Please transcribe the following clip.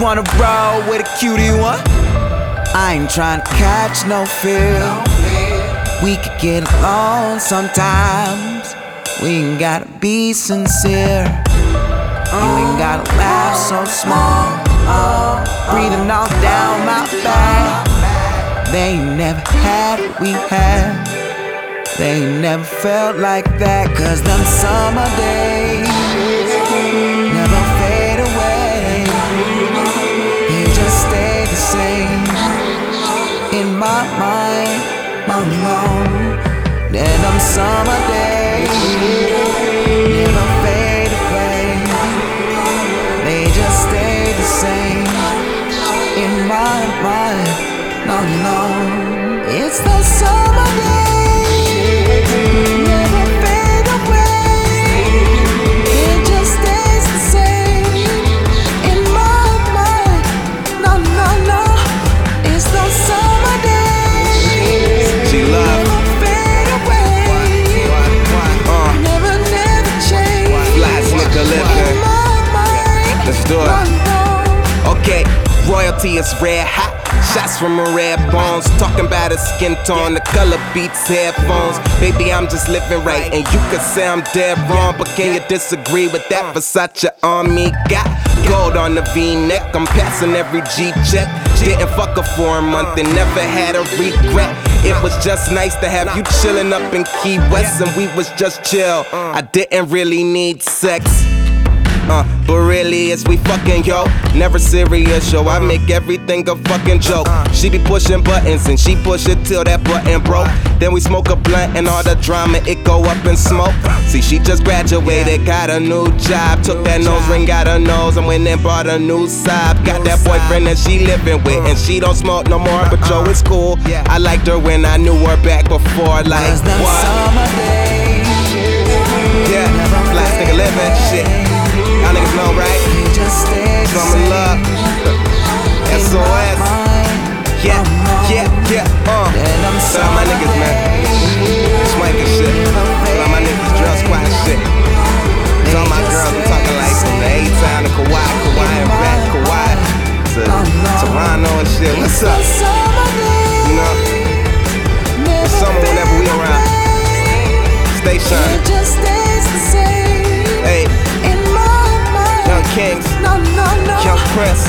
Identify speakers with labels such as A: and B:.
A: wanna roll with a cutie one. I ain't trying to catch no feel. We could get along sometimes. We ain't gotta be sincere. You ain't gotta laugh so small. Breathing all down my back. They never had what we had. They never felt like that. Cause them summer days in my mind. No. Yeah, them summer days never fade away. They just stay the same in my mind. No. It's the summer days.
B: Okay, royalty is red hot. Shots from her red bones. Talking about her skin tone, the color beats headphones. Baby, I'm just living right. And you could say I'm dead wrong, but can you disagree with that? Versace on me, got gold on the v neck. I'm passing every G check. Didn't fuck her for a month and never had a regret. It was just nice to have you chillin' up in Key West, and we was just chill. I didn't really need sex. Uh, but really, it's we fucking yo. Never serious, yo. I make everything a fucking joke. She be pushing buttons and she push it till that button broke. Then we smoke a blunt and all the drama it go up in smoke. See, she just graduated, got a new job. Took that nose ring out her nose and went and bought a new sob. Got that boyfriend that she living with and she don't smoke no more. But yo, it's cool. I liked her when I knew her back before. Like what? What's up? You know, it's summer whenever we around. Stay
A: It
B: shining.
A: just stays the same
B: Hey,
A: in my mind.
B: Young Kings,
A: No, no, no.
B: Young Prince.